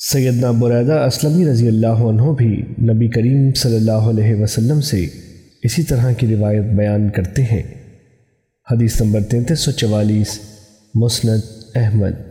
سیدنا بریدہ اسلمی رضی اللہ عنہ بھی نبی کریم صلی اللہ علیہ وسلم سے اسی طرح کی روایت بیان کرتے ہیں۔ حدیث نمبر تینتیس سو چوالیس، مسند احمد۔